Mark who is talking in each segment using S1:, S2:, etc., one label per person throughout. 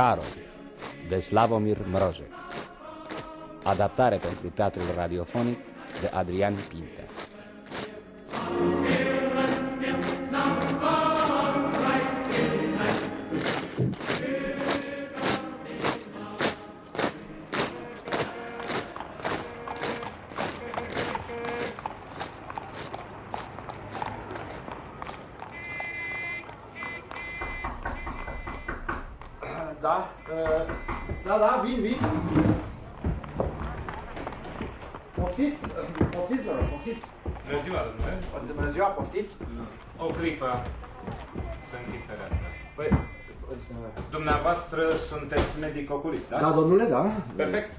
S1: Carol, de Slavomir Mrozek. Adaptare pentru teatrul radiofonic de Adrian Pinter.
S2: Perfect.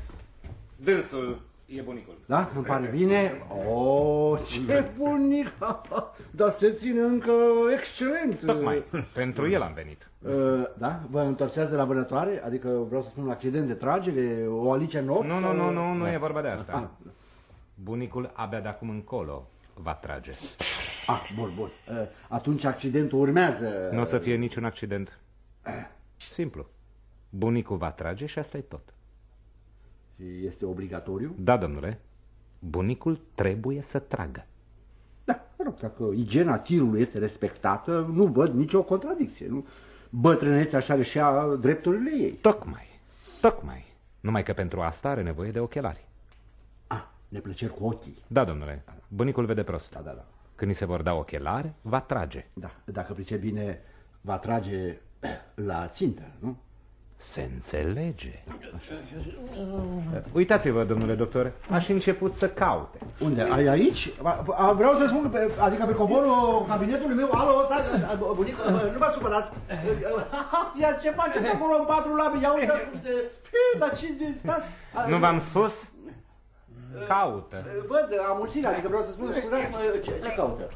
S2: Dânsul e bunicul.
S3: Da, îmi pare bine. Oh, ce bunic! Dar se ține încă excelent.
S2: Tocmai, pentru el am venit.
S3: Uh, da, vă întorceați de la vânătoare? Adică vreau să spun un accident de tragere, o alice în ochi?
S2: Nu, nu,
S3: sau-
S2: nu, nu, nu
S3: Da.
S2: e vorba de asta.
S3: Ah,
S2: Bunicul abia de acum încolo va trage.
S3: ah, bun, bun. Uh, atunci accidentul urmează.
S2: Nu o să fie niciun accident. Simplu. Bunicul va trage și asta e tot.
S3: Și Este obligatoriu?
S2: Da, domnule. Bunicul trebuie să tragă.
S3: Da, mă rog, dacă igiena tirului este respectată, nu văd nicio contradicție. Nu? Bătrânețea așa are și ea drepturile ei.
S2: Tocmai. Tocmai. Numai că pentru asta are nevoie de ochelari.
S3: Ah, neplăceri cu ochii.
S2: Da, domnule. Bunicul vede prost.
S3: Da, da, da.
S2: Când îi se vor da ochelari, va trage.
S3: Da, dacă pricep bine, va trage la țintă, nu?
S2: Se înțelege. Uitați-vă, domnule doctor, aș început să caute.
S3: Unde? Ai aici? A- a- Vreau să spun, că pe, adică pe covorul cabinetului meu, alo, stați, a, bunic, nu vă supărați. Ia ce faceți acolo în patru labi? Ia uitați cum se... Pii, Dar ce, stați...
S2: Nu v-am spus? Caută.
S3: Văd amusirea, adică vreau să spun, scuzați-mă, ce, ce caută?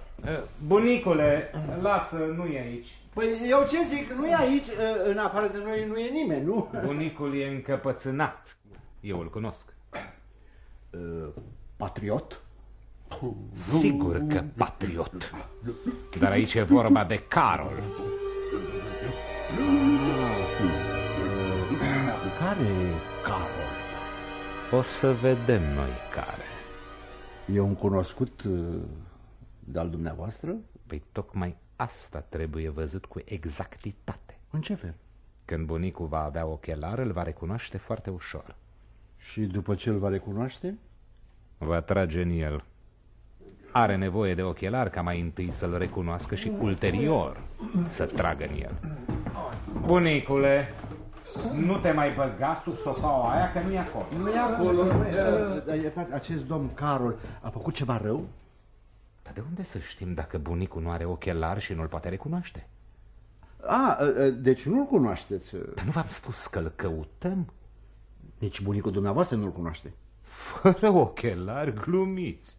S2: Bunicule, lasă, nu e aici.
S3: Păi eu ce zic, nu e aici, în afară de noi nu e nimeni, nu?
S2: Bunicul e încăpățânat. Eu îl cunosc.
S3: Patriot?
S2: Sigur că patriot. Dar aici e vorba de Carol.
S3: Care Carol?
S2: O să vedem noi care.
S3: E un cunoscut uh, de-al dumneavoastră?
S2: Păi tocmai asta trebuie văzut cu exactitate.
S3: În ce fel?
S2: Când bunicul va avea ochelar, îl va recunoaște foarte ușor.
S3: Și după ce îl va recunoaște?
S2: Va trage în el. Are nevoie de ochelar ca mai întâi să-l recunoască și ulterior să tragă în el. Bunicule, nu te mai băga sub sofaua aia că nu e acolo.
S3: Nu e acolo. Dar iertați, acest domn Carol a făcut ceva rău?
S2: Dar de unde să știm dacă bunicul nu are ochelar și nu-l poate recunoaște?
S3: A, deci nu-l cunoașteți.
S2: Dar nu v-am spus că-l căutăm?
S3: Nici bunicul dumneavoastră nu-l cunoaște.
S2: Fără ochelari glumiți.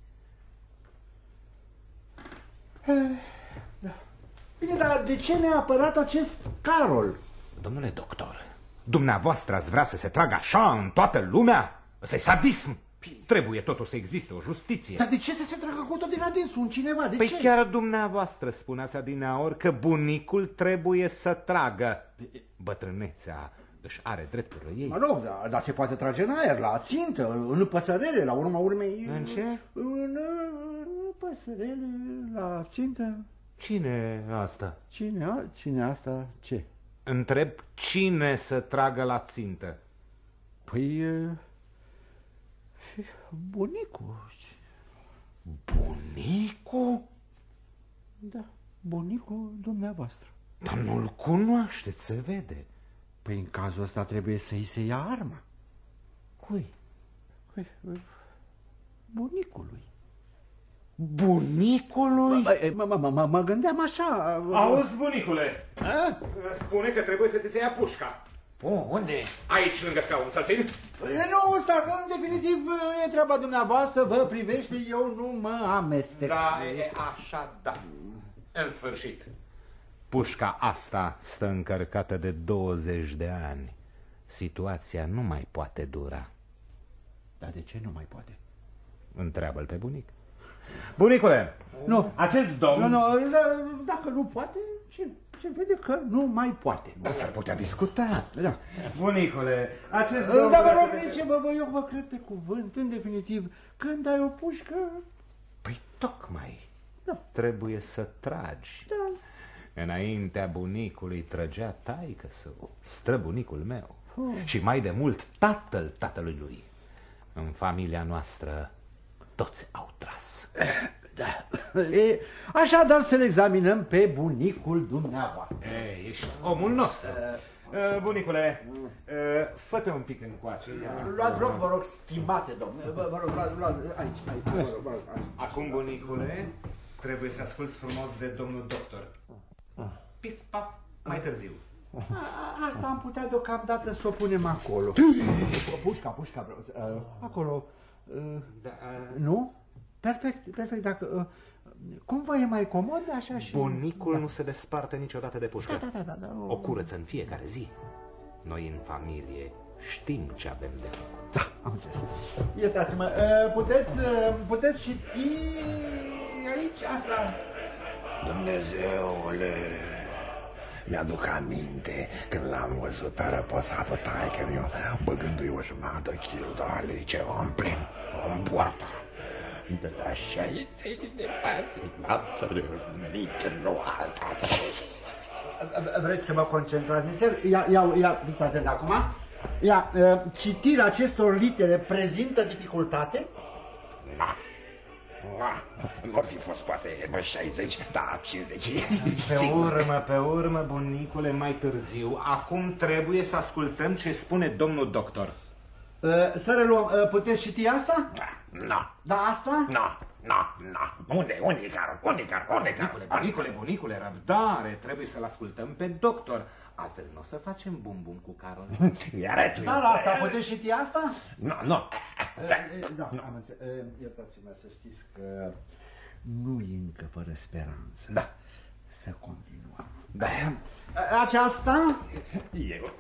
S3: Bine, dar de ce neapărat acest Carol?
S2: Domnule doctor, dumneavoastră ați vrea să se tragă așa în toată lumea? Ăsta e sadism. Trebuie totuși să existe o justiție.
S3: Dar de ce să se tragă cu tot din adinsul un cineva? De
S2: Păi
S3: ce?
S2: chiar dumneavoastră spuneați adineaori că bunicul trebuie să tragă. Bătrânețea își are drepturile ei.
S3: Mă rog, dar, dar se poate trage în aer, la țintă, în păsărele, la urma urmei...
S2: În ce?
S3: În, în păsărele, la țintă.
S2: Cine e asta?
S3: Cine, a, cine asta? Ce?
S2: Întreb cine să tragă la țintă.
S3: Păi... e, Bunicul.
S2: Bunicul?
S3: Da, bunicul dumneavoastră.
S2: Dar nu-l cunoașteți, se vede.
S3: Păi în cazul ăsta trebuie să-i se ia arma.
S2: Cui?
S3: Păi, bunicului.
S2: Bunicului?
S3: Bă, Mă, mă, mă, mă gândeam așa...
S2: Auzi, bunicule,
S3: A?
S2: spune că trebuie să ți se ia pușca.
S4: Oh, unde?
S2: Aici, lângă scaun, să țin.
S3: E, Nu, stați, în definitiv e treaba dumneavoastră, vă privește, eu nu mă amestec.
S2: Da, e așa, da. În sfârșit. Pușca asta stă încărcată de 20 de ani. Situația nu mai poate dura.
S3: Dar de ce nu mai poate?
S2: Întreabă-l pe bunic. Bunicule,
S3: Nu.
S2: acest domn...
S3: Nu, nu, da- dacă nu poate, ce? se vede că nu mai poate.
S5: Dar s-ar putea discuta.
S3: Da.
S2: Bunicule, acest
S3: Dar vă rog, zice, bă, bă, eu vă cred pe cuvânt, în definitiv, când ai o pușcă,
S2: Păi tocmai.
S3: Da.
S2: Trebuie să tragi.
S3: da.
S2: Înaintea bunicului trăgea taică său, străbunicul meu. Și mai de mult tatăl tatălui lui. În familia noastră toți au tras.
S3: Da. E, așadar să-l examinăm pe bunicul dumneavoastră.
S2: E, ești omul nostru. Uh, bunicule, uh, fă-te un pic încoace. ia.
S3: Luați rog, vă rog, stimate domnule, vă, vă rog, luați, luați, aici, aici, vă rog, vă rog, aici.
S2: Acum, bunicule, trebuie să asculți frumos de domnul doctor. Pif, paf, mai târziu.
S3: A, asta am putea deocamdată să o punem acolo. Pușca, pușca, vreau, uh, acolo. Uh,
S2: Da, uh,
S3: nu? Perfect, perfect, dacă... Uh, cum vă e mai comod, așa și...
S2: bunicul nu se desparte niciodată de pușcă.
S3: Da, da, da, da.
S2: O curăță în fiecare zi. Noi în familie știm ce avem de făcut.
S3: Da, am înțeles. Iertați-mă, uh, puteți, uh, puteți citi aici asta?
S5: Dumnezeule, mi-aduc aminte când l-am văzut pe răposatul taică meu, băgându-i o jumătate de kilo de alice în plin, în poartă. De la 60 de pași, n-am trăznit nu alta.
S3: Vreți să mă concentrați nițel? Ia, ia, ia, fiți atent acum. Ia, uh, citirea acestor litere prezintă dificultate?
S5: Na, na, nu ar fi fost poate bă, 60, da 50.
S2: Pe urmă, pe urmă, bunicule, mai târziu. Acum trebuie să ascultăm ce spune domnul doctor.
S3: Uh, să reluăm, uh, puteți citi asta?
S5: Na,
S3: Da, asta?
S5: na, na, na. Unde, unde e carul? Unde e carul? Unde e carul?
S2: Bunicule, bunicule, bunicule, răbdare, trebuie să-l ascultăm pe doctor. Altfel nu o să facem bum bum cu Carol.
S5: Iar tu.
S3: Da, da, asta, puteți citi asta?
S5: Nu, nu.
S3: Uh, Da, am înțeles. Uh, Iertați-mă să știți că nu e încă fără speranță.
S5: Da.
S3: Să continuăm. Da. Aceasta?
S5: Eu,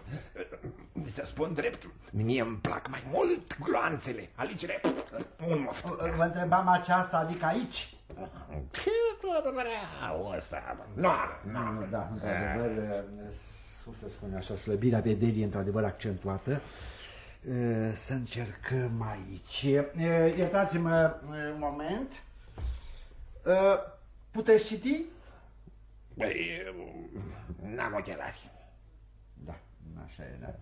S5: să spun drept, mie îmi plac mai mult gloanțele, alicele, un moft.
S3: Vă întrebam aceasta, adică aici?
S5: Ce adevărat ăsta? Nu, nu.
S3: Nu, da, într-adevăr, cum să spun așa, slăbirea vederii într-adevăr accentuată. E, Să încercăm aici. E, Iertați-mă un moment. E, Puteți citi?
S5: Băi, n-am ochelari.
S3: Da, așa e, da.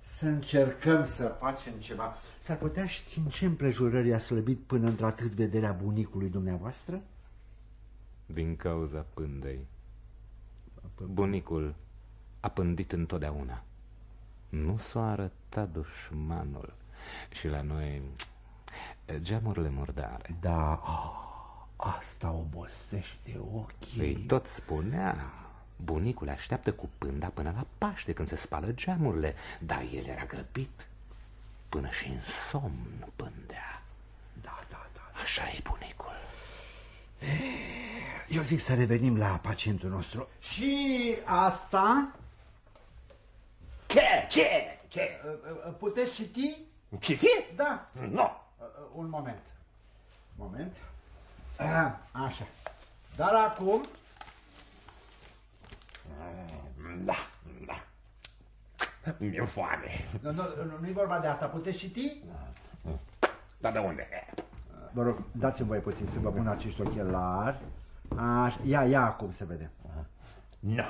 S3: Să încercăm să facem ceva. S-ar putea ști în ce împrejurări a slăbit până într-atât vederea bunicului dumneavoastră?
S2: Din cauza pândei. Bunicul a pândit întotdeauna. Nu s-a arătat dușmanul. Și la noi geamurile murdare.
S3: Da, oh, asta obosește ochii.
S2: Ei tot spunea, bunicul așteaptă cu pânda până la Paște când se spală geamurile, dar el era grăbit. Până și în somn pândea.
S3: Da, da, da.
S2: Așa e bunicul.
S3: Eu zic să revenim la pacientul nostru. Și asta?
S5: Ce, ce, ce?
S3: Puteți citi?
S5: Citi?
S3: Da.
S5: Nu.
S3: Un moment. Moment. Ah, Așa. Dar acum...
S5: Da, da. Mi-e foame.
S3: Nu, nu, nu-i vorba de asta. Puteți citi?
S5: Dar de unde?
S3: Vă rog, dați-mi voi puțin să vă pun acești ochelari. Așa. Ia, ia acum să vedem.
S5: Nu.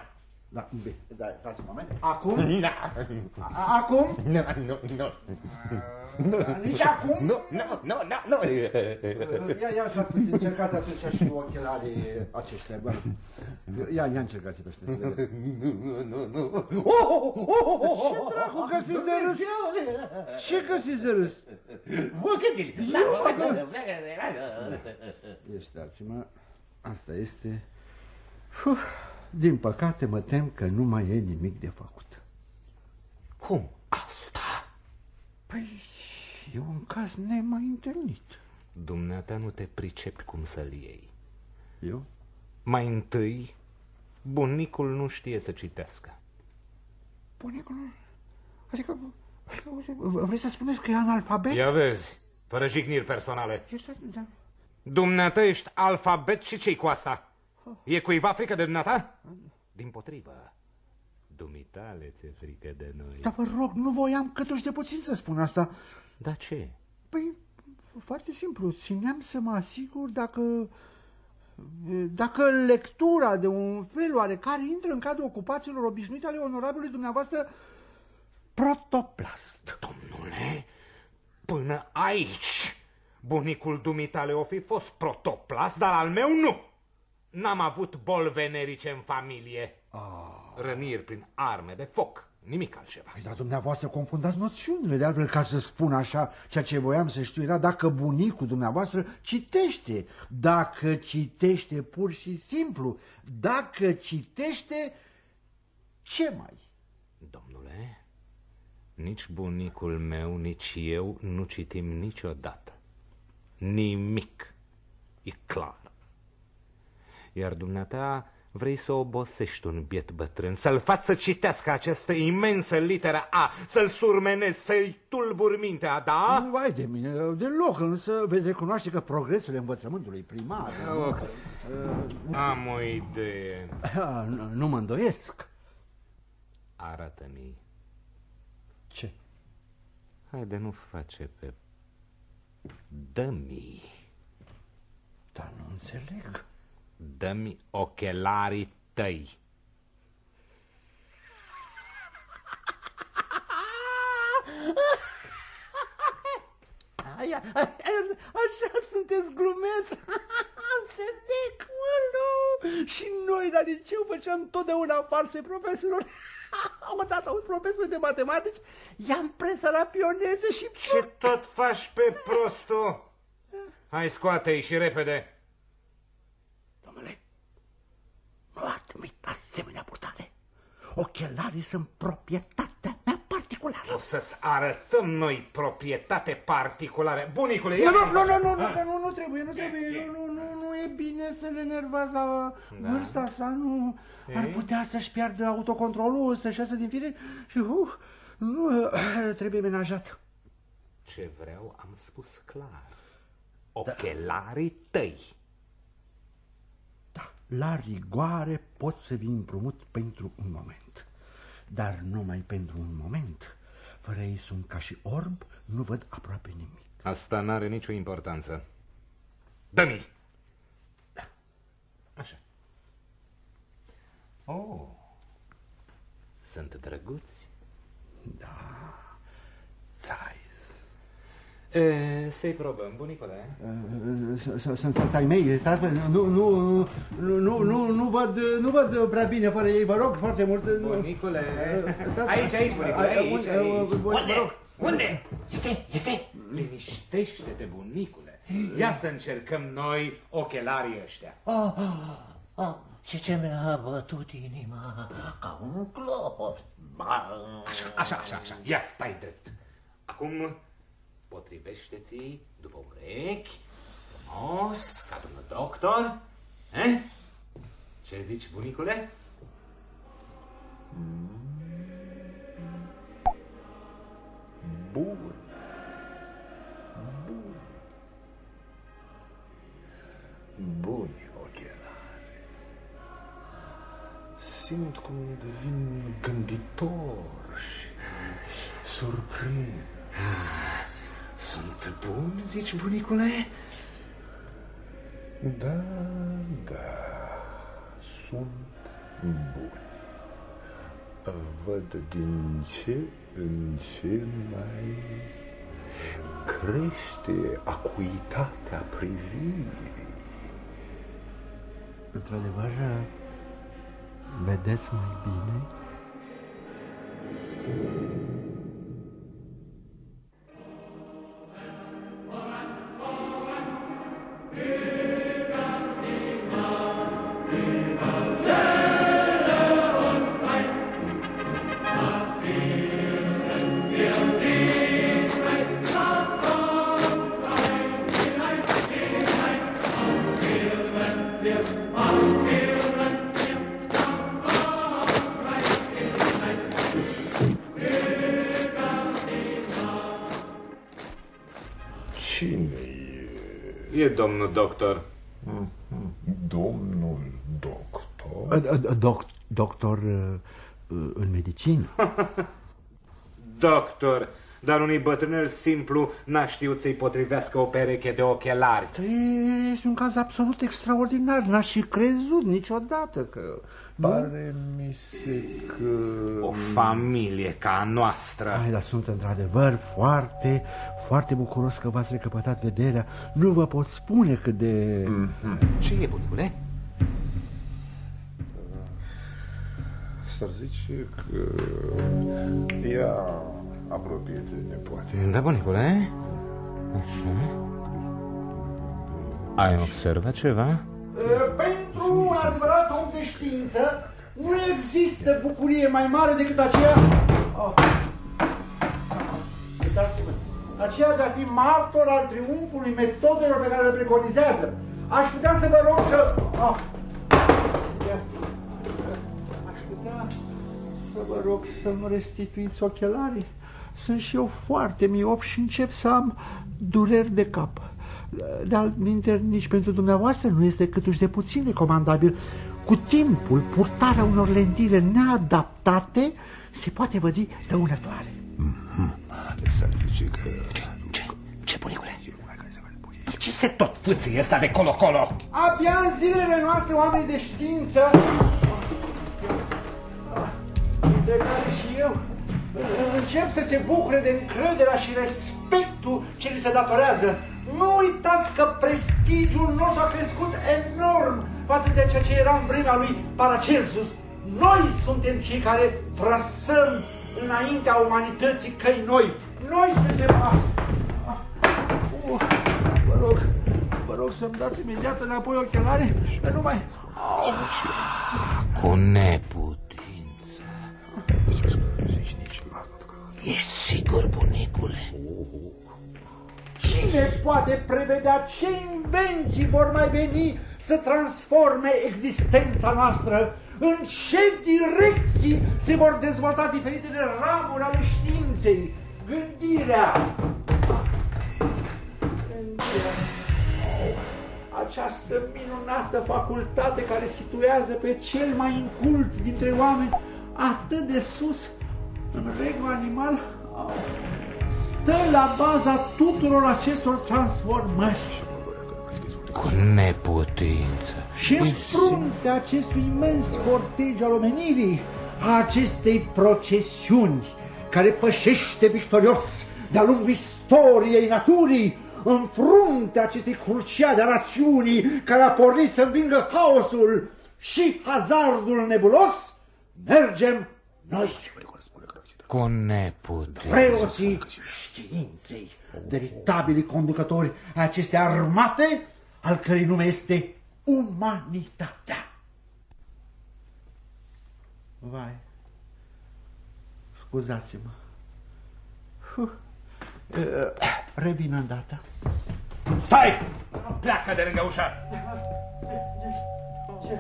S3: Da, bine, da, stați un moment. Acum?
S5: Nu.
S3: A- acum?
S5: Nu, nu, nu.
S3: Nici acum?
S5: Nu, nu, nu, nu, nu.
S3: Ia, ia, stați puțin, încercați atunci și ochelarii aceștia. Bă. Ia, ia încercați pe ăștia să vedem.
S5: Nu, nu, nu. Oh, oh, oh, oh,
S3: Ce dracu găsiți de râs? Ce găsiți de râs?
S5: Bucătile.
S3: Iertați-mă, asta este... Uf, din păcate mă tem că nu mai e nimic de făcut.
S5: Cum asta?
S3: Păi, e un caz nemai întâlnit.
S2: Dumneata nu te pricepi cum să-l iei.
S3: Eu?
S2: Mai întâi, bunicul nu știe să citească.
S3: Bunicul, adică, adică vreți să spuneți că e analfabet?
S2: Ia vezi, fără jigniri personale.
S3: Iertați, da.
S2: Dumneata ești alfabet și ce cu asta? E cuiva frică de dumneata? Din potrivă, dumitale ți-e frică de noi.
S3: Dar vă rog, nu voiam câtuși de puțin să spun asta.
S2: Da ce?
S3: Păi, foarte simplu, țineam să mă asigur dacă... Dacă lectura de un fel oarecare intră în cadrul ocupațiilor obișnuite ale onorabilului dumneavoastră protoplast.
S2: Domnule, până aici bunicul dumitale o fi fost protoplast, dar al meu nu. N-am avut bol venerice în familie.
S3: Ah.
S2: Răniri prin arme de foc, nimic altceva.
S3: Păi, dar dumneavoastră confundați noțiunile, de altfel ca să spun așa, ceea ce voiam să știu era dacă bunicul dumneavoastră citește, dacă citește pur și simplu, dacă citește, ce mai?
S2: Domnule, nici bunicul meu, nici eu nu citim niciodată. Nimic. E clar. Iar dumneata vrei să obosești un biet bătrân, să-l faci să citească această imensă literă A, să-l surmenezi, să-i tulburi mintea, da?
S3: Nu, vai de mine, deloc, însă veți recunoaște că progresele învățământului primar...
S2: Oh, Am o idee.
S3: Nu, nu mă îndoiesc.
S2: Arată-mi.
S3: Ce?
S2: Haide, nu face pe... Dă-mi.
S3: Dar nu înțeleg.
S2: Dă-mi ochelarii tăi.
S3: Aia, așa sunteți glumeți. Înțeleg, mă, nu. Și noi la liceu făceam totdeauna farse profesorilor. Odată auzi profesor de matematici, i-am presă la pioneze și...
S2: Ce tot faci pe prostul? Hai, scoate-i și repede.
S3: Domnule, nu admit asemenea purtare. Ochelarii sunt proprietatea mea particulară.
S2: O să-ți arătăm noi proprietate particulare. Bunicule,
S3: Nu,
S2: ia
S3: nu, nu, nu, nu, nu, nu, nu trebuie, nu trebuie, nu, nu, nu, nu e bine să le nervați la
S2: Da.
S3: vârsta sa, nu, ar putea să-și piardă autocontrolul, să-și iasă din fire și, uh, nu, trebuie menajat.
S2: Ce vreau am spus clar. Ochelarii tăi.
S3: Da, la rigoare pot să vi împrumut pentru un moment, dar numai pentru un moment. Fără ei sunt ca și orb, nu văd aproape nimic.
S2: Asta n-are nicio importanță. Dă-mi! Așa. Oh, sunt drăguți.
S3: Țais.
S2: E, să-i probăm, bunicule.
S3: Sunt ai mei, stați, nu, nu, nu, nu, nu, nu văd, nu văd prea bine fără ei, vă rog foarte mult. nu.
S2: Bunicule.
S3: Stați-
S2: Aici, aici, bunicule,
S3: Ai-
S2: aici,
S3: unde-
S2: aici.
S3: vă- vă rog.
S2: Unde? Este, este. Liniștește-te, bunicule. Ia să încercăm noi ochelarii ăștia.
S5: Ah, ah, ah, și ce mi-a bătut inima ca un clopot. Ba,
S2: Așa, așa, așa, așa. Ia, stai drept. Acum, potrivește-ți după urechi, frumos, ca domnul doctor. Eh? Ce zici, bunicule?
S4: Bun. Bun. Buni ochelari. Simt cum devin gânditor și surprind.
S2: Sunt bun, zici, bunicule?
S4: Da, da, sunt buni. Văd din ce în ce mai crește acuitatea privirii.
S3: Într-adevăr, vedeți mai bine?
S4: Cine
S2: domnul doctor.
S4: domnul doctor?
S3: Doc, doctor uh, uh, în medicină.
S2: Doctor, dar unui bătrânel simplu n-a știut să-i potrivească o pereche de ochelari.
S3: Este un caz absolut extraordinar, n-aș fi crezut niciodată că...
S4: Pare mi se că...
S2: O familie ca a noastră.
S3: Ai, dar sunt într-adevăr foarte, foarte bucuros că v-ați recăpătat vederea. Nu vă pot spune cât de... Mm -hmm.
S5: Ce e, bunicule?
S4: S-ar zice că ea apropie de nepoate.
S2: Da, bunicule? Așa. Ai observat ceva?
S3: Pentru un adevărat om de știință nu există bucurie mai mare decât aceea... Oh. Aceea de a fi martor al triumfului metodelor pe care le preconizează. Aș putea să vă rog să... Oh. Aș putea să vă rog să-mi restituiți ochelarii. Sunt și eu foarte miop și încep să am dureri de cap. Dar minter nici pentru dumneavoastră nu este câtuși de puțin recomandabil. Cu timpul, purtarea unor lentile neadaptate se poate vădi dăunătoare.
S4: Mm-hmm. S-ar zice că...
S5: Ce? Ce? Ce, bunicule? Ce se tot pâție ăsta de colo-colo?
S3: Abia în zilele noastre, oameni de știință, de care și eu încep să se bucure de încrederea și respectul ce li se datorează. Nu uitați că prestigiul nostru a crescut enorm față de ceea ce era în vremea lui Paracelsus. Noi suntem cei care trasăm înaintea umanității căi noi. Noi suntem... Ah, uh, vă rog, vă rog să-mi dați imediat înapoi ochelare, că nu mai...
S5: Cu neputință. Ești sigur, bunicule?
S3: Cine poate prevedea ce invenții vor mai veni să transforme existența noastră? În ce direcții se vor dezvolta diferitele ramuri ale științei? Gândirea! Gândirea! Această minunată facultate care situează pe cel mai incult dintre oameni atât de sus în regnul animal stă la baza tuturor acestor transformări.
S5: Cu neputință.
S3: Și în fruntea acestui imens cortej al omenirii, a acestei procesiuni care pășește victorios de-a lungul istoriei naturii, în fruntea acestei cruciade a rațiunii care a pornit să învingă haosul și hazardul nebulos, mergem noi.
S5: Cu neputință.
S3: Preoții științei, veritabili conducători a acestei armate, al cărei nume este umanitatea. Vai, scuzați-mă. Uh, revin îndată.
S2: Stai! Pleacă de lângă ușa!
S3: Ce?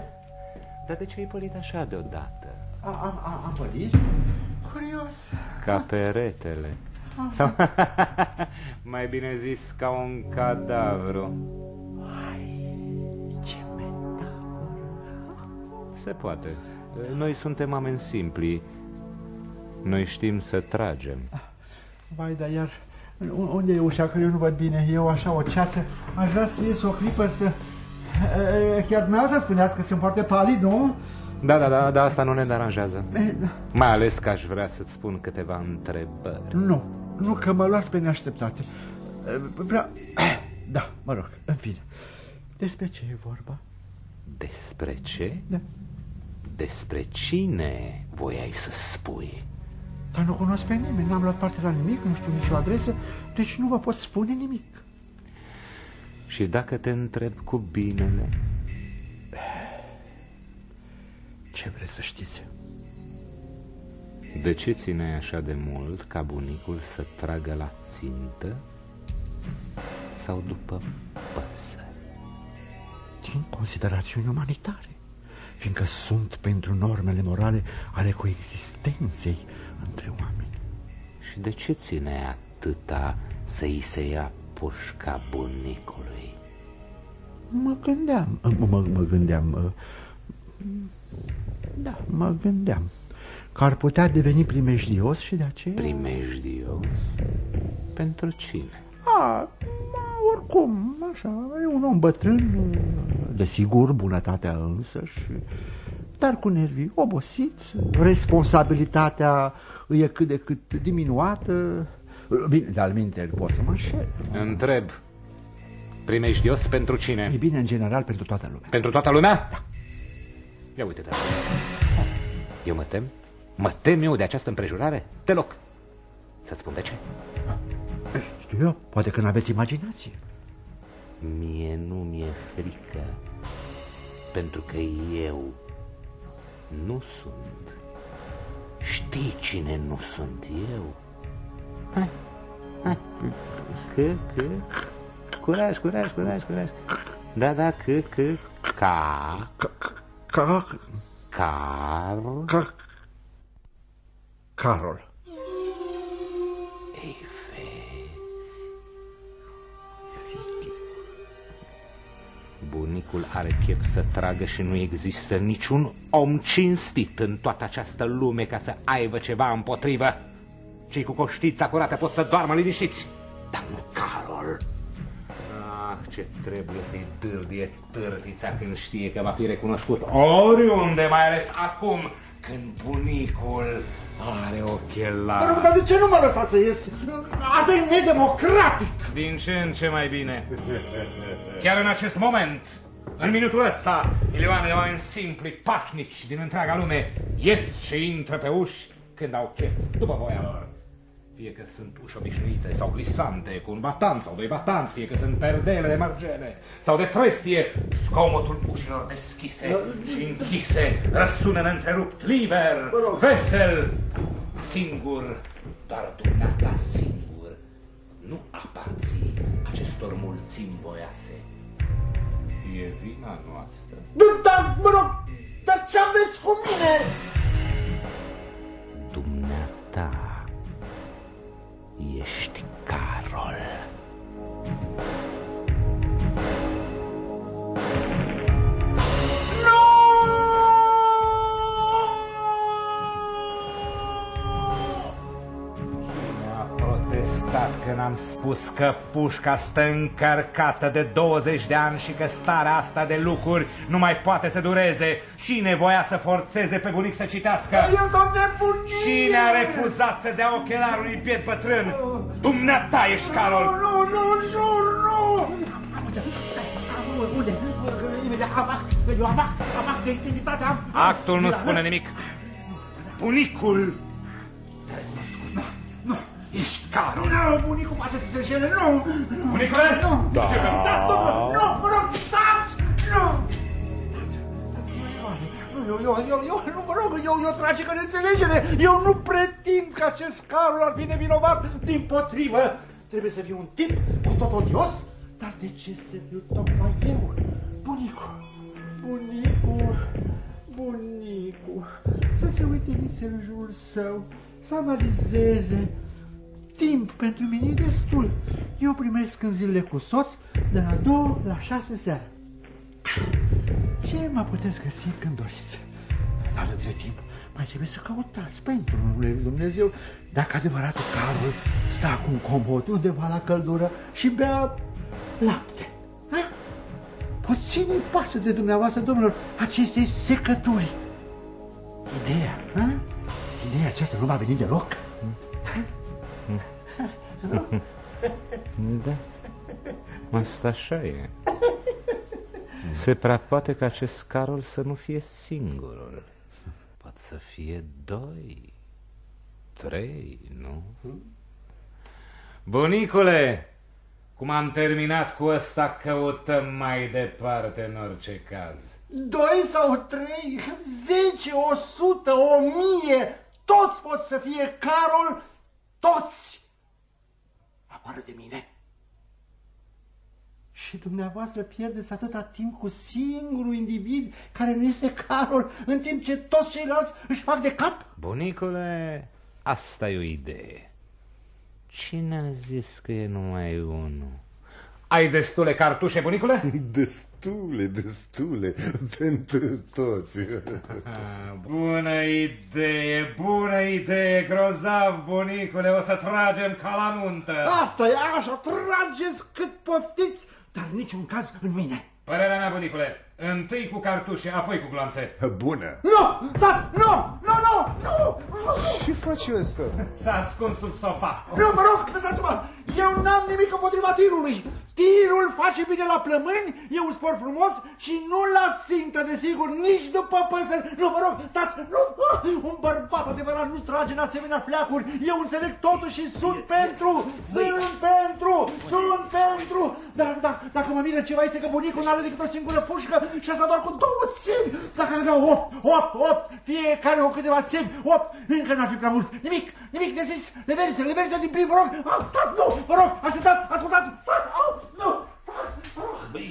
S2: Dar de ce ai pălit așa deodată?
S3: Am, am, am pălit? Curios.
S2: Ca peretele. Sau, mai bine zis, ca un cadavru.
S3: Ai, ce metaforă.
S2: Se poate. Noi suntem oameni simpli. Noi știm să tragem.
S3: Vai, dar iar unde e ușa? Că eu nu văd bine. Eu așa o ceață. Aș vrea să ies o clipă să... Chiar dumneavoastră spuneați că sunt foarte palid, nu?
S2: Da, da, da, da, asta nu ne deranjează.
S3: E, da.
S2: Mai ales că aș vrea să-ți spun câteva întrebări.
S3: Nu, nu că mă luați pe neașteptate. Vreau... Da, mă rog, în fine. Despre ce e vorba?
S2: Despre ce?
S3: Da.
S2: Despre cine voiai să spui?
S3: Dar nu cunosc pe nimeni, n-am luat parte la nimic, nu știu nicio adresă, deci nu vă pot spune nimic.
S2: Și dacă te întreb cu binele?
S3: Ce vreți să știți?
S2: De ce țineai așa de mult ca bunicul să tragă la țintă sau după păsări?
S3: Din considerațiuni umanitare, fiindcă sunt pentru normele morale ale coexistenței între oameni.
S2: Și de ce țineai atâta să-i se ia pușca bunicului?
S3: Mă gândeam, mă, mă gândeam, Da, mă gândeam că ar putea deveni primejdios și de aceea...
S2: Primejdios? Pentru cine?
S3: A, oricum, așa, e un om bătrân, desigur, bunătatea însăși, dar cu nervii obosiți, responsabilitatea e cât de cât diminuată. Bine, de-al minte, pot să mă înșel.
S2: Întreb, primejdios pentru cine?
S3: E bine, în general, pentru toată lumea.
S2: Pentru toată lumea? Da. Ia uite, da. Eu mă tem? Mă tem eu de această împrejurare? Deloc. Să-ți spun de ce?
S3: Știu eu, poate că nu aveți imaginație.
S2: Mie nu mi-e frică, pentru că eu nu sunt. Știi cine nu sunt eu? Hai, hai, că, că, curaj, curaj, curaj, curaj. Da, da, că, că, ca...
S3: Ca...
S2: Car...
S3: Ca... Carol.
S2: Ei, vezi... Bunicul are chef să tragă și nu există niciun om cinstit în toată această lume ca să aibă ceva împotrivă. Cei cu coștița curată pot să doarmă liniștiți, dar nu Carol. Ah, ce trebuie să-i dârdie târtița când știe că va fi recunoscut oriunde, mai ales acum, când bunicul are ochelari.
S3: Dar, dar de ce nu mă lăsați să ies? Asta e nedemocratic!
S2: Din ce în ce mai bine. Chiar în acest moment, în minutul ăsta, milioane de oameni simpli, pașnici din întreaga lume ies și intră pe uși când au chef, după voia lor. Fie că sunt uși obișnuite sau glisante, cu un batan sau doi batanți, fie că sunt perdele de margene sau de trestie, scomotul ușilor deschise și închise răsună întrerupt, liber, vesel, singur, doar dumneata singur, nu apații acestor mulțimi voiase. E vina noastră.
S3: Dar, mă rog, dar ce aveți cu mine?
S2: Dumneata ești Carol. Protestat când am spus că pușca stă încărcată de 20 de ani și că starea asta de lucruri nu mai poate să dureze? Cine voia să forțeze pe bunic să citească?
S3: Eu, doamne, bunic!
S2: Cine a refuzat să dea ochelarul unui biet bătrân? Dumneata ești, Carol!
S3: Nu, nu, nu, nu! Unde? Imediat, am act, eu am act, am act de identitate, am...
S2: Actul nu spune nimic. Bunicul! Ești Carol!
S3: Nu, bunicul poate să se înșele, nu!
S2: Bunicule?
S3: Nu!
S2: Da.
S3: Stați, domnule, nu, mă rog, stați! Nu! Eu, eu, eu, eu, nu mă rog, eu, eu tragică neînțelegere. Eu nu pretind că acest Carol ar fi nevinovat. Din potrivă, trebuie să fiu un tip cu tot odios. Dar de ce să fiu tocmai eu? Bunicul, bunicul, bunicul. Să se uite nițel în jurul său, să analizeze. Timp pentru mine e destul. Eu primesc în zilele cu soț de la 2 la 6 seara. Ce mă puteți găsi când doriți? Dar între timp mai trebuie să căutați pentru numele Lui Dumnezeu dacă adevăratul Carol stă acum comod undeva la căldură și bea lapte. Ha? Puțin îi pasă de dumneavoastră, domnilor, acestei secături. Ideea, ha? Ideea aceasta nu va veni deloc.
S2: Da. Asta așa e. Se prea poate ca acest Carol să nu fie singurul. Pot să fie doi, trei, nu? Bunicule, cum am terminat cu ăsta, căutăm mai departe în orice caz.
S3: Doi sau trei, zece, o sută, o mie, toți pot să fie Carol, toți, afară de mine. Și dumneavoastră pierdeți atâta timp cu singurul individ care nu este Carol, în timp ce toți ceilalți își fac de cap?
S2: Bunicule, asta e o idee. Cine a zis că e numai unul? Ai destule cartușe, bunicule?
S4: Destule, destule, pentru toți.
S2: Bună idee, bună idee, grozav, bunicule, o să tragem ca la nuntă.
S3: Asta e așa, trageți cât poftiți, dar în niciun caz în mine.
S2: Părerea mea, bunicule, întâi cu cartușe, apoi cu glanțe.
S4: Bună.
S3: Nu, stați, nu, nu, nu, nu!
S4: Ce faci ăsta?
S2: S-a ascuns sub sofa.
S3: Nu, mă rog, lăsați-mă! Eu n-am nimic împotriva tirului. Tirul face bine la plămâni, e un sport frumos și nu la țintă, desigur, nici după păsări. Nu, mă rog, stați, nu! Ah, Un bărbat adevărat nu trage în asemenea fleacuri. Eu înțeleg totul și sunt pentru, sunt pentru, sunt pentru. Dar da, dacă mă miră ceva este că bunicul nu are decât o singură pușcă și asta doar cu două țevi. Dacă avea opt, opt, opt, fiecare cu câteva țevi, opt, încă n-ar fi prea mult. Nimic, nimic de zis, le merită, le merită din plin, vă rog. Ah, stați, nu, vă rog, așteptați, ascultați, stați, au, nu, stați, ah.
S4: Băi,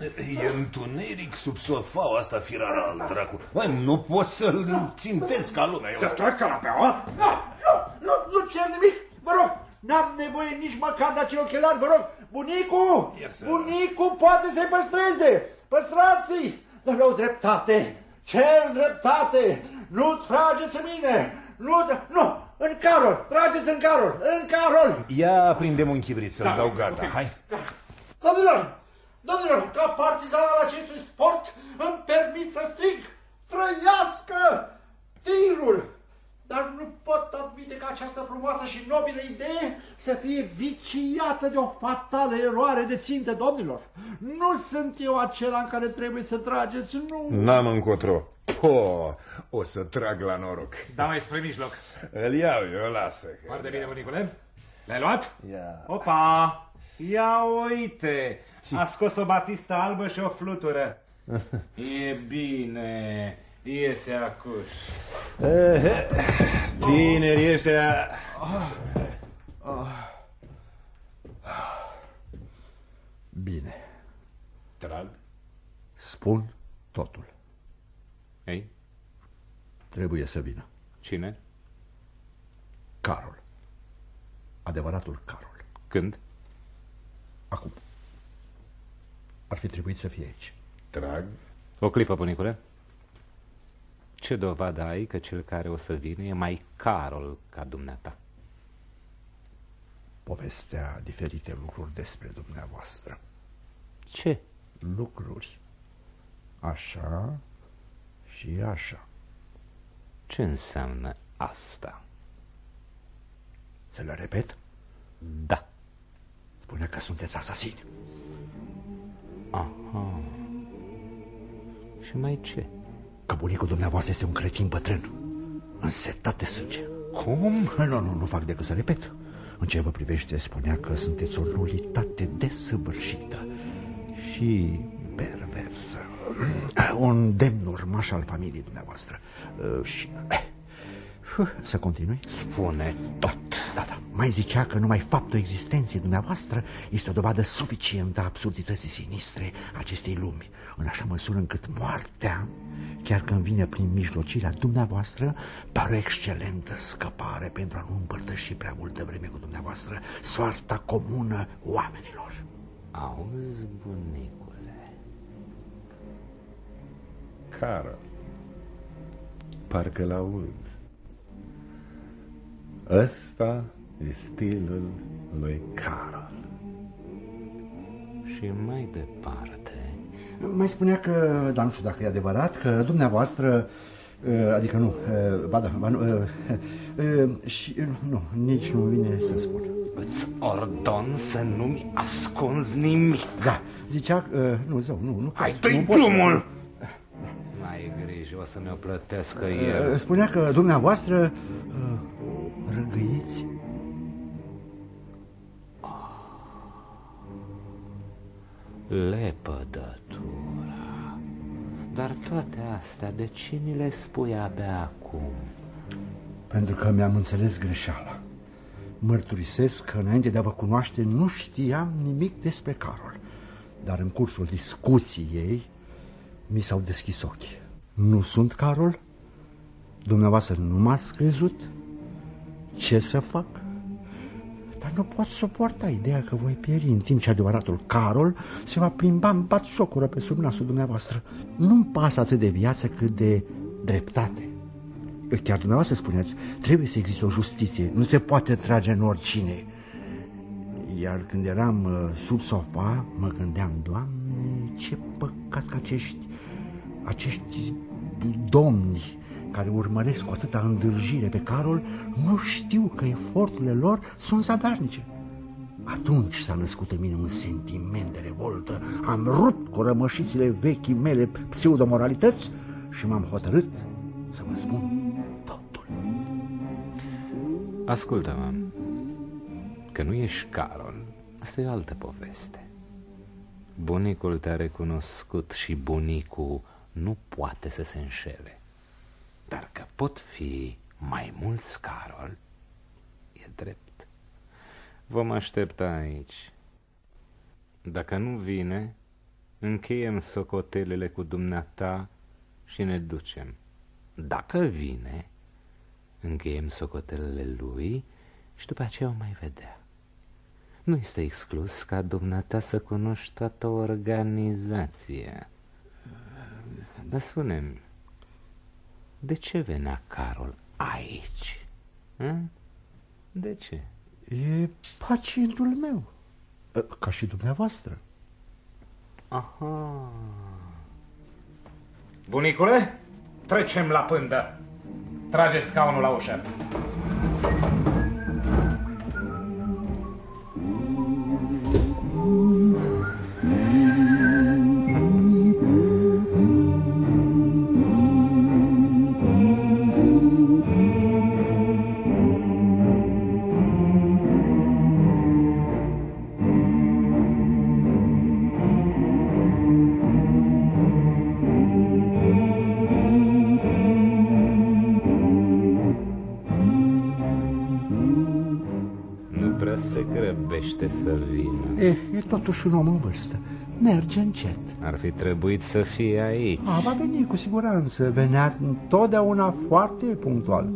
S4: e, e întuneric sub sofaua asta firara al dracu. Băi, nu pot să-l țintesc ca lumea.
S3: Să trag canapeaua? Nu, nu, nu, nu cer nimic, vă rog. N-am nevoie nici măcar de acel ochelari, vă rog. Bunicu, bunicu poate să-i păstreze. Păstrați-i, dar au dreptate. Cer dreptate. Nu trageți în mine. Nu, nu, în carol, trageți în carol, în carol.
S4: Ia prindem un chibrit să-l dau gata. Hai.
S3: Domnilor, domnilor, ca partizan al acestui sport îmi permit să strig, trăiască tirul! Dar nu pot admite ca această frumoasă și nobilă idee să fie viciată de o fatală eroare de țintă, domnilor. Nu sunt eu acela în care trebuie să trageți, nu.
S4: N-am încotro. Po, o să trag la noroc.
S2: Da mai spre mijloc.
S4: Îl iau eu, lasă. că-
S2: Foarte bine, bunicule. Le-ai luat?
S4: Ia.
S2: Opa! Ia uite! A scos o batistă albă și o flutură. E bine. Iese acuș.
S4: Ehe, Tinerii ăștia...
S3: Bine,
S4: Trag.
S3: spun totul.
S2: Ei,
S3: Trebuie să vină.
S2: cine?
S3: Carol. Adevăratul Carol.
S2: Când?
S3: Acum. Ar fi trebuit să fie aici.
S4: Trag.
S2: O clipă, bunicule. Ce dovadă ai că cel care o să vină e mai Carol ca dumneata?
S3: Povestea diferite lucruri despre dumneavoastră.
S2: Ce?
S3: Lucruri. Așa și așa.
S2: Ce înseamnă asta?
S3: Să le repet?
S2: Da.
S3: Spunea că sunteți asasini.
S2: Aha. Și mai ce?
S3: Că bunicul dumneavoastră este un cretin bătrân. Însetat de sânge.
S4: Cum?
S3: Nu, nu, nu fac decât să repet. În ce vă privește, spunea că sunteți o nulitate desăvârșită și perversă. Un demn urmaș al familiei dumneavoastră. Uh, Și... eh, Să continui?
S2: Spune tot.
S3: Da, da. Mai zicea că numai faptul existenței dumneavoastră este o dovadă suficientă a absurdității sinistre acestei lumi, în așa măsură încât moartea, chiar când vine prin mijlocirea dumneavoastră, pare o excelentă scăpare pentru a nu împărtăși prea multă vreme cu dumneavoastră soarta comună oamenilor.
S2: Auzi, bunicule,
S4: Carol. Parcă-l aud. Ăsta e stilul lui Carol.
S2: și mai departe...
S3: Mai spunea că, dar nu știu dacă e adevărat, că dumneavoastră, uh, adică nu, uh, ba da, ba nu, uh, uh, și uh, nu, nici nu vine să spun.
S2: Îți ordon să nu-mi ascunzi nimic.
S3: Da, zicea, uh, nu, zău, nu, nu pot.
S2: Hai,
S3: nu
S2: dă-i
S3: pot.
S2: plumul! N-ai grijă, o să ne-o plătească
S3: Uh,
S2: el.
S3: Spunea că dumneavoastră uh,
S2: Lepădătura. Dar toate astea, de ce ni le spui abia acum?
S3: Pentru că mi-am înțeles greșeala. Mărturisesc că înainte de a vă cunoaște nu știam nimic despre Carol. Dar în cursul discuției mi s-au deschis ochii. Nu sunt Carol? Dumneavoastră nu m-ați crezut? Ce să fac? Dar nu pot suporta ideea că voi pieri în timp ce adevăratul Carol se va plimba în bat șocură pe sub nasul dumneavoastră. Nu-mi pasă atât de viață cât de dreptate. Chiar dumneavoastră spuneți, trebuie să existe o justiție, nu se poate trage în oricine. Iar când eram uh, sub sofa, mă gândeam, Doamne, ce păcat că acești, acești domni care urmăresc cu atâta îndârjire pe Carol nu știu că eforturile lor sunt zadarnice. Atunci s-a născut în mine un sentiment de revoltă, am rupt cu rămășițile vechii mele pseudomoralități și m-am hotărât să vă spun totul.
S2: Ascultă-mă, că nu ești Carol, asta e o altă poveste. Bunicul te-a recunoscut și bunicul nu poate să se înșele. Dar că pot fi mai mulți Carol, e drept. Vom aștepta aici. Dacă nu vine, încheiem socotelele cu dumneata și ne ducem. Dacă vine, încheiem socotelele lui și după aceea o mai vedea. Nu este exclus ca dumneata să cunoști toată organizația. Dar spune de ce venea Carol aici? Hă? De ce?
S3: E pacientul meu, ca și dumneavoastră.
S2: Aha. Bunicule, trecem la pândă. Trage scaunul la ușă.
S3: Totuși un om în vârstă. Merge încet.
S2: Ar fi trebuit să fie aici.
S3: A, va veni cu siguranță. Venea întotdeauna foarte punctual.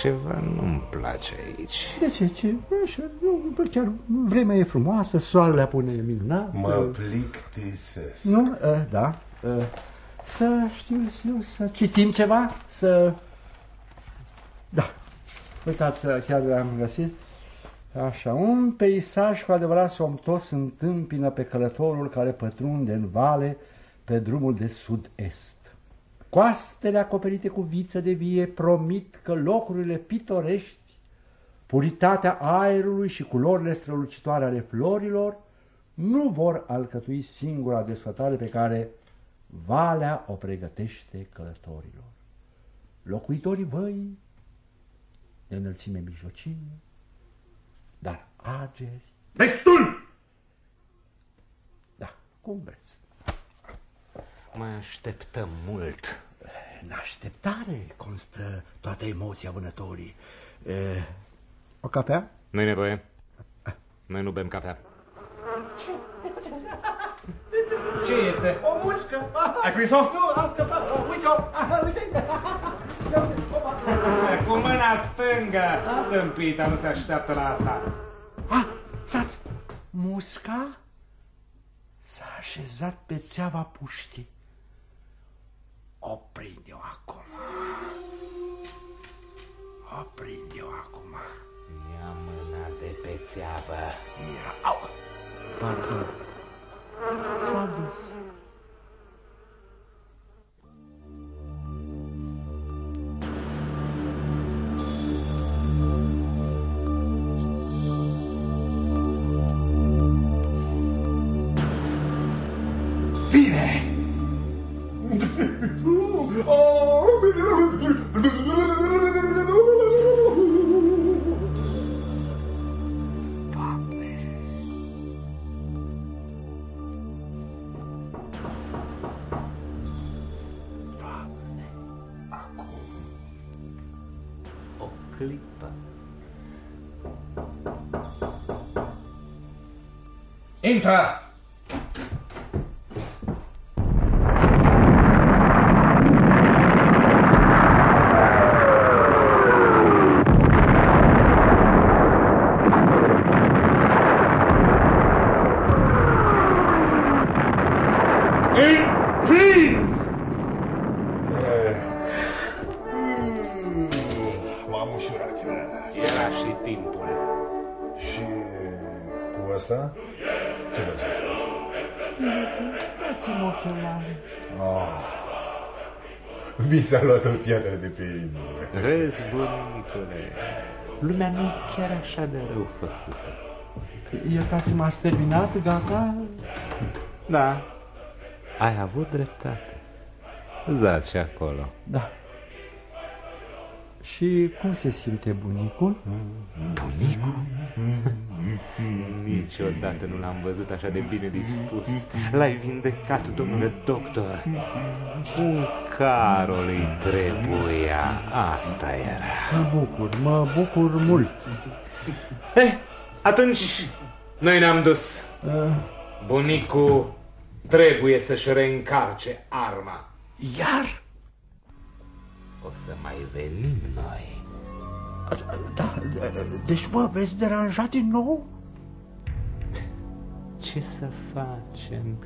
S2: Ceva nu-mi place aici.
S3: De ce? ce? Așa, nu, chiar vremea e frumoasă, soarele apune minunat.
S4: Mă plictisesc.
S3: Nu? Uh, da. Uh, să știu eu, să citim ceva? Să... Da. Uitați, chiar am găsit. Așa, un peisaj cu adevărat somtos întâmpină pe călătorul care pătrunde în vale pe drumul de sud-est. Coastele acoperite cu viță de vie promit că locurile pitorești, puritatea aerului și culorile strălucitoare ale florilor nu vor alcătui singura desfătare pe care valea o pregătește călătorilor. Locuitorii văi de înălțime mijlocie, dar ageri.
S4: Destul!
S3: Da, cum vreți.
S2: Mai așteptăm mult.
S3: În așteptare constă toată emoția vânătorii. E, o cafea?
S2: Nu-i nevoie. Noi nu bem cafea. Ce este?
S3: O muscă!
S2: Ai prins-o?
S3: Nu, am scăpat! Uite-o! Aha, Uite! Ia uite, opa.
S2: Cu mâna stângă! Tâmpita nu se așteaptă la asta.
S3: Ah, stați! Musca s-a așezat pe țeava puștii. O prind eu acum. O prind eu acum.
S2: Ia mâna de pe țeavă.
S3: Ia, au! Pardon. S-a dus.
S2: Intră!
S4: S-a luat o piatră de pe inimă.
S2: Vezi, bunicule, lumea nu e chiar așa de rău făcută.
S3: Iertați-mă, ați terminat? Gata?
S2: Da, ai avut dreptate. Zaci acolo.
S3: Da. Și cum se simte bunicul?
S2: Bunicul? Niciodată nu l-am văzut așa de bine dispus. L-ai vindecat, domnule doctor. Un Carol îi trebuia. Asta era.
S3: Mă bucur, mă bucur mult.
S2: Eh, atunci noi ne-am dus.
S3: Uh,
S2: Bunicul trebuie să-și reîncarce arma.
S3: iar?
S2: O să mai venim noi.
S3: Da, deci mă veți deranja din nou?
S2: Ce să facem?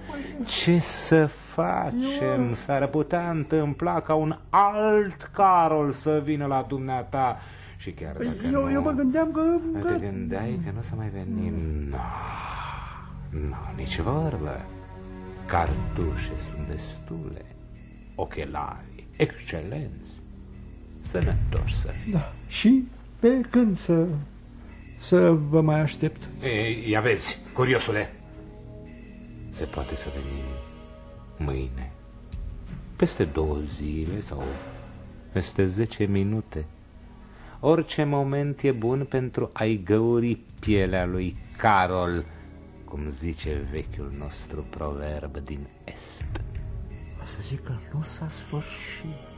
S2: Ce să facem? S-ar putea întâmpla ca un alt Carol să vină la dumneata și chiar dacă
S3: Eu,
S2: nu,
S3: eu mă gândeam că...
S2: te gândeai că nu o să mai venim. Nu, nu, nici vorbă. Cartușe sunt destule, ochelari, excelenți, sănătoși să fie.
S3: Da. Și pe când să, să vă mai aștept?
S2: E, ia vezi, curiosule. Se poate să venim mâine, peste două zile sau peste zece minute. Orice moment e bun pentru a-i găuri pielea lui Carol, cum zice vechiul nostru proverb din Est.
S3: O să zic că nu s-a sfârșit.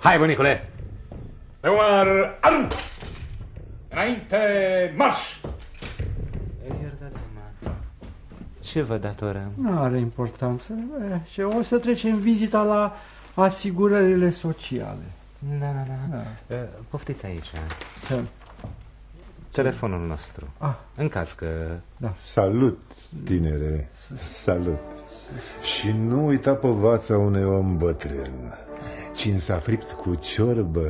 S2: Hai, bunicule! Pe umăr, arunc! Înainte, marș! Iertați-mă. Ce vă datorăm?
S3: Nu are importanță. E, Și o să trecem vizita la asigurările sociale.
S2: Da, da, da.
S3: Da.
S2: Uh, Poftiți aici.
S3: Da.
S2: Telefonul nostru.
S3: Ah,
S2: În caz că...
S4: Salut, tinere, salut. Și nu uita povața unui om bătrân. Cine s-a fript cu ciorbă,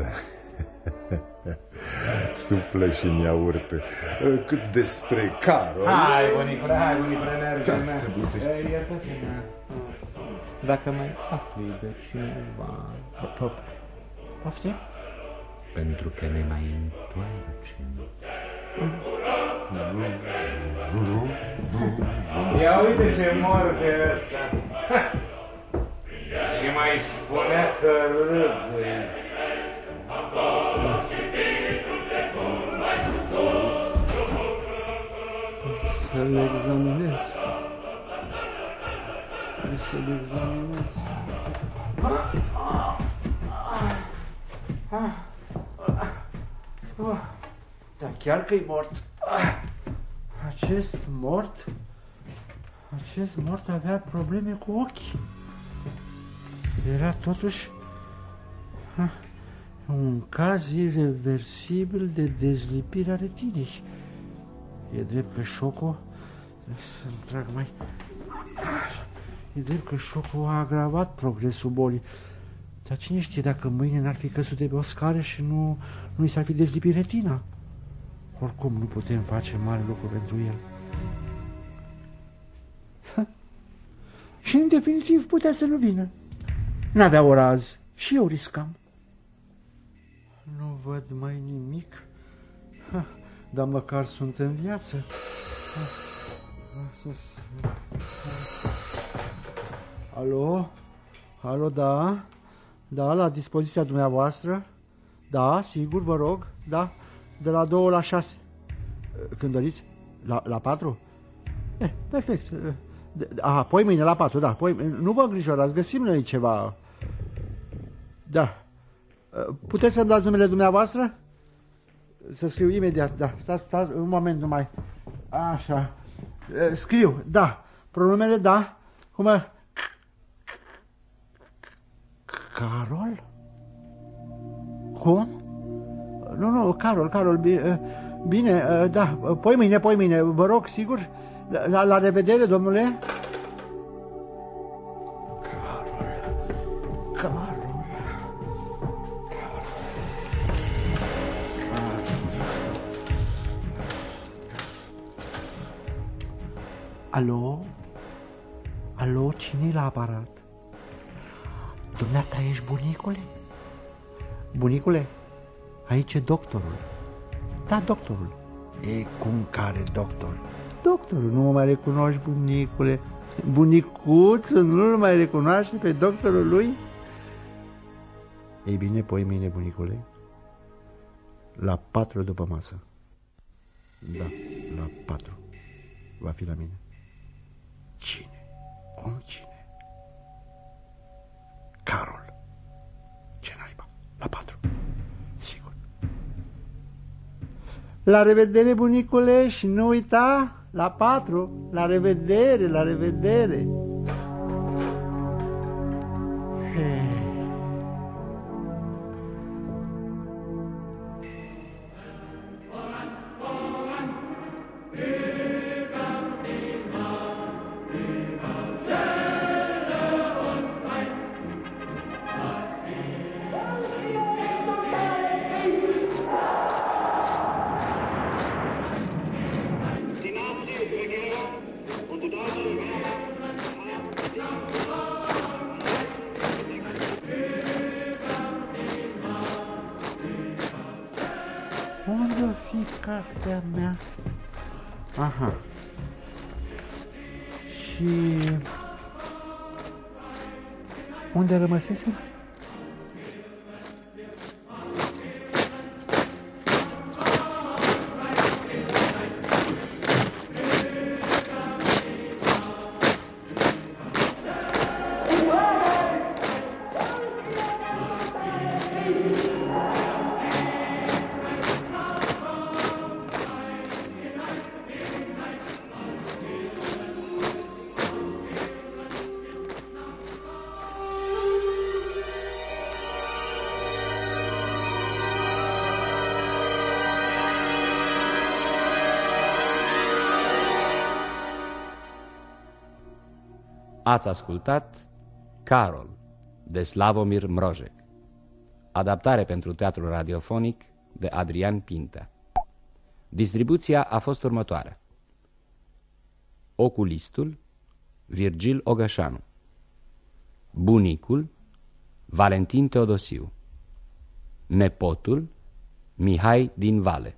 S4: suplă și în iaurt. Cât despre Carol...
S2: Hai, bunicule, hai, bunicule, mergem.
S4: Da, trebuie să-
S2: Eh, Iertați-mă. Dacă mai afli de cineva...
S3: poftim?
S2: Pentru că ne mai întoarcem. Ia uite ce moarte ăsta. Și mai spunea că râgâi.
S3: Să-l examinez. Trebuie Să-l examinez. Da, chiar că e mort. Acest mort... Acest mort avea probleme cu ochii. Era totuși... ha, Un caz irreversibil de dezlipire a retinei. E drept că șocul... Să-mi trag mai... Așa. E drept că șocul a agravat progresul bolii. Dar cine știe dacă mâine n-ar fi căzut de pe o scară și nu, nu i s-ar fi dezlipit retina? Oricum nu putem face mare lucru pentru el. Ha. Și în definitiv putea să nu vină. N-avea oraz și eu riscam. Nu văd mai nimic. Ha, dar măcar sunt în viață. Ha, asta s- ha. Alo? Alo, da? Da, la dispoziția dumneavoastră? Da, sigur, vă rog, da, de la 2 la 6. Când doriți? La, la 4? Eh, perfect. Eh, de- Aha, poi mâine la 4, da. Poi, nu vă îngrijorați, găsim noi ceva. Da. Eh, Puteți să-mi dați numele dumneavoastră? Să scriu imediat, da. Stați, stați, un moment numai. Așa. Eh, Scriu, da. Pronumele, da. Cum e? Carol? Cum? Nu, nu, Carol, Carol, bine, bine da, poi mâine, poi mâine, vă rog, sigur, la, la, revedere, domnule! Alo? Alo, cine-l aparat? Dumneata ești bunicule? Bunicule, aici e doctorul. Da, doctorul.
S4: E cum care doctor?
S3: Doctorul, nu mă mai recunoști, bunicule. Bunicuțul nu-l mai recunoaște pe doctorul lui? Ei bine, poi mine, bunicule, la patru după masă. Da, la patru. Va fi la mine.
S4: Cine? Cum cine? Carol. Ce naiba? La patru. Sigur.
S3: La revedere, bunicule, și nu uita, la patru, la revedere, la revedere. Cartea mea? Aha. Și... Unde rămăsesem?
S1: Ați ascultat Carol de Slavomir Mrozek Adaptare pentru teatrul radiofonic de Adrian Pinta Distribuția a fost următoarea Oculistul Virgil Ogășanu Bunicul Valentin Teodosiu. Nepotul Mihai din Vale